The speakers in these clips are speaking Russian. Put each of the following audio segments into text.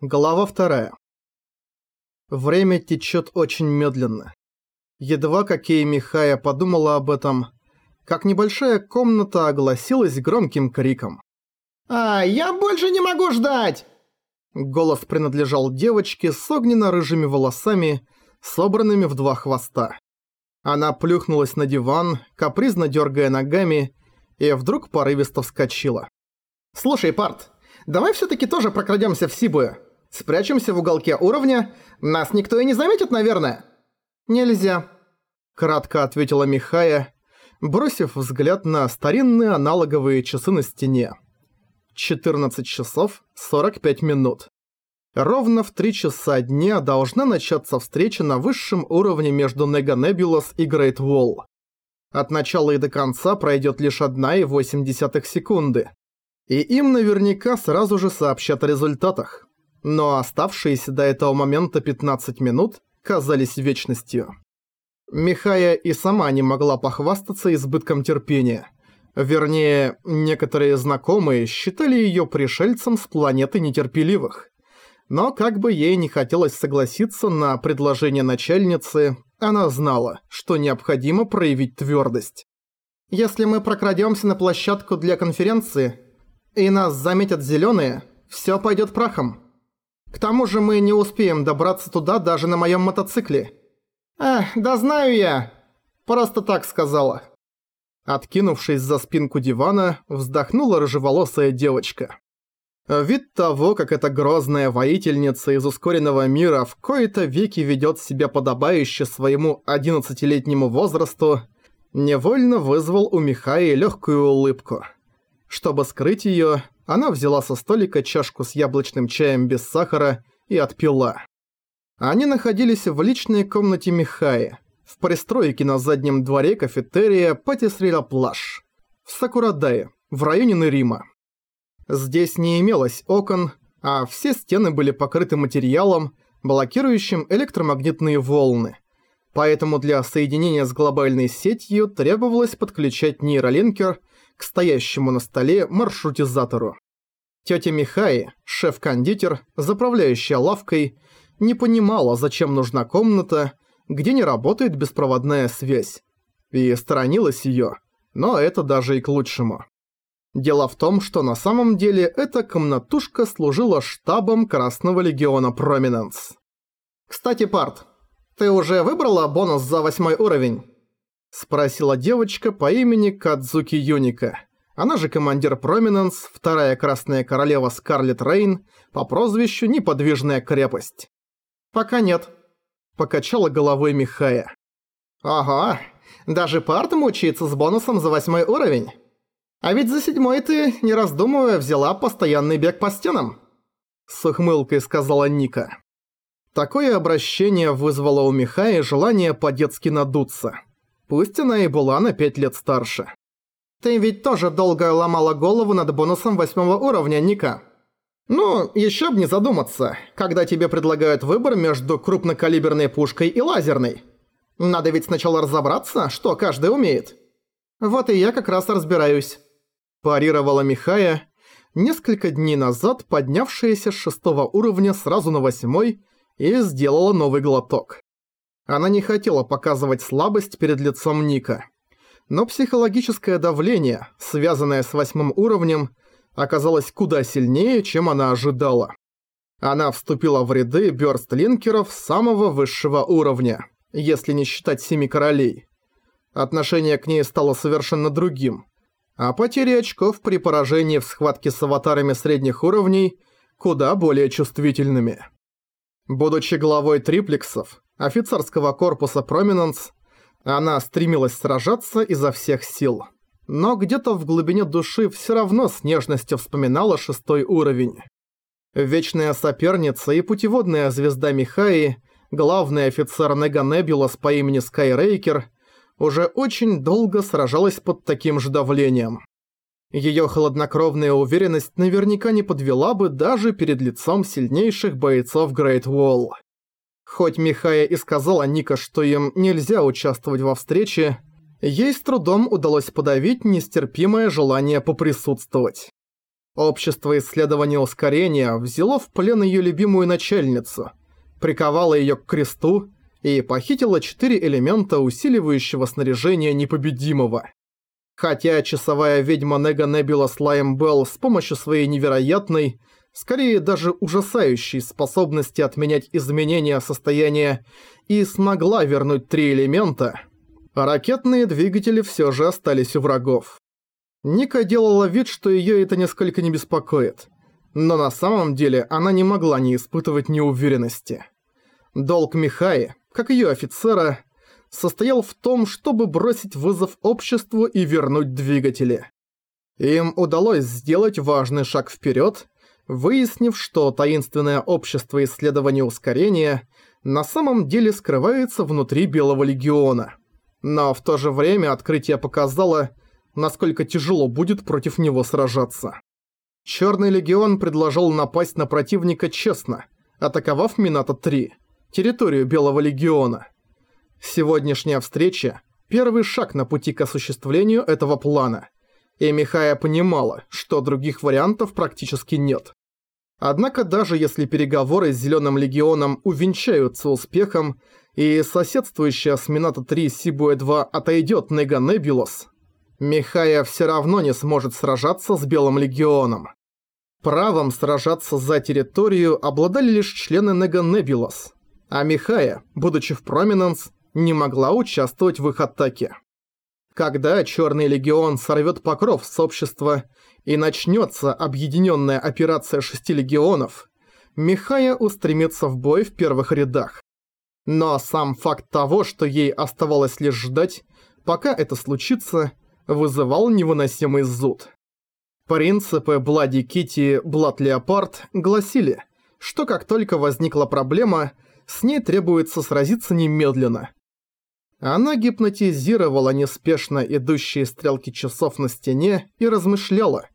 Глава вторая. Время течет очень медленно. Едва Кокей Михая подумала об этом, как небольшая комната огласилась громким криком. «А, я больше не могу ждать!» Голос принадлежал девочке с огненно-рыжими волосами, собранными в два хвоста. Она плюхнулась на диван, капризно дергая ногами, и вдруг порывисто вскочила. «Слушай, Парт, давай всё-таки тоже прокрадёмся в Сибую. Спрячемся в уголке уровня. Нас никто и не заметит, наверное». «Нельзя», — кратко ответила Михая, бросив взгляд на старинные аналоговые часы на стене. 14 часов 45 минут. Ровно в 3 часа дня должна начаться встреча на высшем уровне между Нега Небулас и Грейт Волл. От начала и до конца пройдет лишь 1,8 секунды. И им наверняка сразу же сообщат о результатах. Но оставшиеся до этого момента 15 минут казались вечностью. Михая и сама не могла похвастаться избытком терпения. Вернее, некоторые знакомые считали её пришельцем с планеты нетерпеливых. Но как бы ей не хотелось согласиться на предложение начальницы, она знала, что необходимо проявить твёрдость. «Если мы прокрадёмся на площадку для конференции, и нас заметят зелёные, всё пойдёт прахом. К тому же мы не успеем добраться туда даже на моём мотоцикле». «Эх, да знаю я!» «Просто так сказала». Откинувшись за спинку дивана, вздохнула рыжеволосая девочка. Вид того, как эта грозная воительница из ускоренного мира в кои-то веки ведет себя подобающе своему одиннадцатилетнему возрасту, невольно вызвал у Михаи легкую улыбку. Чтобы скрыть ее, она взяла со столика чашку с яблочным чаем без сахара и отпила. Они находились в личной комнате Михаи, в пристройке на заднем дворе кафетерия Патисрила Плаш, в Сакурадае, в районе Нерима. Здесь не имелось окон, а все стены были покрыты материалом, блокирующим электромагнитные волны. Поэтому для соединения с глобальной сетью требовалось подключать нейролинкер к стоящему на столе маршрутизатору. Тётя Михаи, шеф-кондитер, заправляющая лавкой, не понимала, зачем нужна комната, где не работает беспроводная связь. И сторонилась её, но это даже и к лучшему. Дело в том, что на самом деле эта комнатушка служила штабом Красного Легиона Проминенс. «Кстати, Парт, ты уже выбрала бонус за восьмой уровень?» Спросила девочка по имени Кадзуки Юника. Она же командир Проминенс, вторая Красная Королева Скарлет Рейн, по прозвищу Неподвижная Крепость. «Пока нет», – покачала головой Михая. «Ага, даже Парт мучается с бонусом за восьмой уровень». А ведь за седьмой ты, не раздумывая, взяла постоянный бег по стенам. С ухмылкой сказала Ника. Такое обращение вызвало у Михаи желание по-детски надуться. Пусть она и была на пять лет старше. Ты ведь тоже долго ломала голову над бонусом восьмого уровня, Ника. Ну, еще б не задуматься, когда тебе предлагают выбор между крупнокалиберной пушкой и лазерной. Надо ведь сначала разобраться, что каждый умеет. Вот и я как раз разбираюсь парировала Михая, несколько дней назад поднявшаяся с шестого уровня сразу на восьмой и сделала новый глоток. Она не хотела показывать слабость перед лицом Ника. Но психологическое давление, связанное с восьмым уровнем, оказалось куда сильнее, чем она ожидала. Она вступила в ряды бёрстлинкеров самого высшего уровня, если не считать Семи Королей. Отношение к ней стало совершенно другим – а потери очков при поражении в схватке с аватарами средних уровней куда более чувствительными. Будучи главой триплексов, офицерского корпуса Проминенс, она стремилась сражаться изо всех сил. Но где-то в глубине души все равно с нежностью вспоминала шестой уровень. Вечная соперница и путеводная звезда Михаи, главный офицер Нега Небулас по имени Скайрейкер, уже очень долго сражалась под таким же давлением. Её хладнокровная уверенность наверняка не подвела бы даже перед лицом сильнейших бойцов Грейт Уолл. Хоть Михая и сказала Ника, что им нельзя участвовать во встрече, ей с трудом удалось подавить нестерпимое желание поприсутствовать. Общество исследования ускорения взяло в плен ее любимую начальницу, приковало ее к кресту и похитило четыре элемента усиливающего снаряжения непобедимого. Хотя часовая ведьма Нега Небила Слайм Белл с помощью своей невероятной, скорее даже ужасающей способности отменять изменения состояния и смогла вернуть три элемента, ракетные двигатели все же остались у врагов. Ника делала вид, что её это нисколько не беспокоит, но на самом деле она не могла не испытывать неуверенности. Долг Михаи, как её офицера, состоял в том, чтобы бросить вызов обществу и вернуть двигатели. Им удалось сделать важный шаг вперед, выяснив, что таинственное общество исследования ускорения на самом деле скрывается внутри Белого Легиона. Но в то же время открытие показало, насколько тяжело будет против него сражаться. Черный Легион предложил напасть на противника честно, атаковав Минато-3, территорию Белого Легиона. Сегодняшняя встреча – первый шаг на пути к осуществлению этого плана, и Михая понимала, что других вариантов практически нет. Однако даже если переговоры с Зелёным Легионом увенчаются успехом, и соседствующая с Минато-3 Сибуэ-2 отойдёт Нега Небулос, Михая всё равно не сможет сражаться с Белым Легионом. Правом сражаться за территорию обладали лишь члены Нега Небулос, а Михая, будучи в Проминенс, не могла участвовать в их атаке. Когда Чёрный Легион сорвёт покров с общества и начнётся объединённая операция шести легионов, Михая устремится в бой в первых рядах. Но сам факт того, что ей оставалось лишь ждать, пока это случится, вызывал невыносимый зуд. Принципы Блади Кити Блад Леопард гласили, что как только возникла проблема, с ней требуется сразиться немедленно, она гипнотизировала неспешно идущие стрелки часов на стене и размышляла,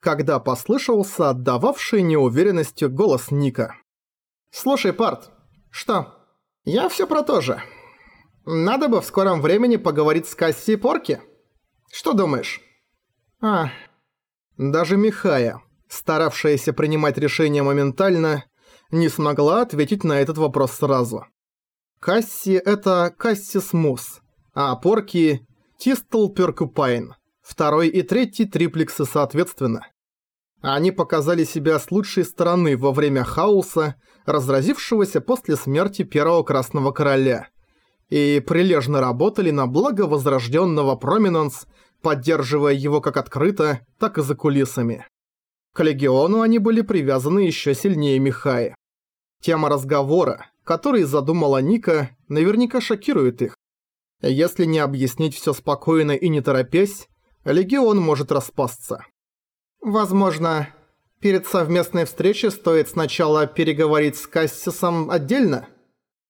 когда послышался отдававший неуверенностью голос Ника. «Слушай, Парт, что? Я всё про то же. Надо бы в скором времени поговорить с Касси Порки. Что думаешь?» «А...» Даже Михая, старавшаяся принимать решения моментально, не смогла ответить на этот вопрос сразу. Касси – это Кассис Мус, а Порки – Тистл Перкупайн, второй и третий триплексы соответственно. Они показали себя с лучшей стороны во время хаоса, разразившегося после смерти первого Красного Короля, и прилежно работали на благо возрожденного Проминанс, поддерживая его как открыто, так и за кулисами. К Легиону они были привязаны еще сильнее Михаи. Тема разговора, который задумала Ника, наверняка шокирует их. Если не объяснить все спокойно и не торопясь, Легион может распасться. Возможно, перед совместной встречей стоит сначала переговорить с Кассисом отдельно?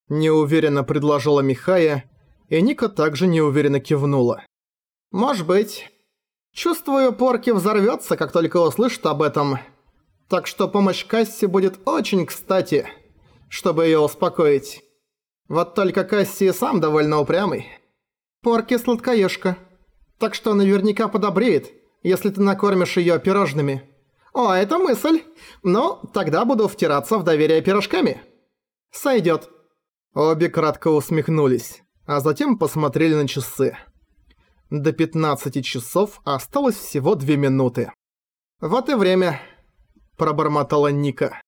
Неуверенно предложила Михая, и Ника также неуверенно кивнула. Может быть. Чувствую, Порки взорвется, как только услышит об этом. Так что помощь Касси будет очень кстати чтобы её успокоить. Вот только Касси сам довольно упрямый. Порки сладкоежка. Так что наверняка подобреет, если ты накормишь её пирожными. О, это мысль. Ну, тогда буду втираться в доверие пирожками. Сойдёт. Обе кратко усмехнулись, а затем посмотрели на часы. До 15 часов осталось всего 2 минуты. «Вот и время», – пробормотала Ника.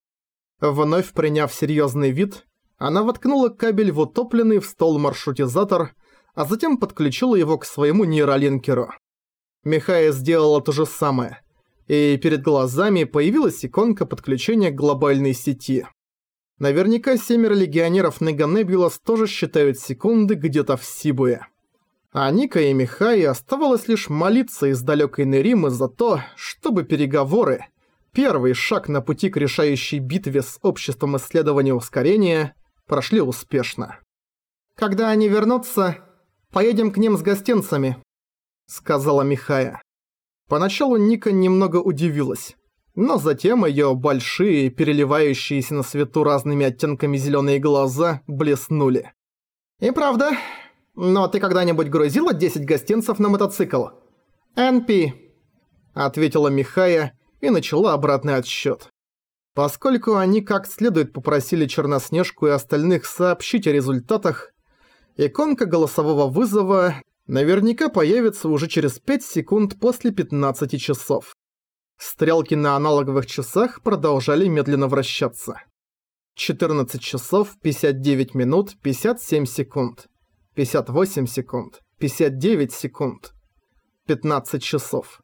Вновь приняв серьезный вид, она воткнула кабель в утопленный в стол маршрутизатор, а затем подключила его к своему нейролинкеру. Михая сделала то же самое, и перед глазами появилась иконка подключения к глобальной сети. Наверняка семеро легионеров Неганебулас тоже считают секунды где-то в Сибуе. А Ника и Михай оставалось лишь молиться из далекой Неримы за то, чтобы переговоры, Первый шаг на пути к решающей битве с обществом исследования ускорения прошли успешно. «Когда они вернутся, поедем к ним с гостинцами», — сказала Михая. Поначалу Ника немного удивилась, но затем её большие, переливающиеся на свету разными оттенками зелёные глаза блеснули. «И правда, но ты когда-нибудь грузила 10 гостинцев на мотоцикл?» «НП», — ответила Михая, — и начала обратный отсчёт. Поскольку они как следует попросили Черноснежку и остальных сообщить о результатах, иконка голосового вызова наверняка появится уже через 5 секунд после 15 часов. Стрелки на аналоговых часах продолжали медленно вращаться. 14 часов 59 минут 57 секунд. 58 секунд. 59 секунд. 15 часов.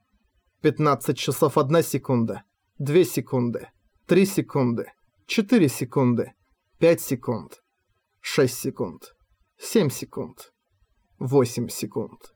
15 часов 1 секунда. 2 секунды. 3 секунды. 4 секунды. 5 секунд. 6 секунд. 7 секунд. 8 секунд.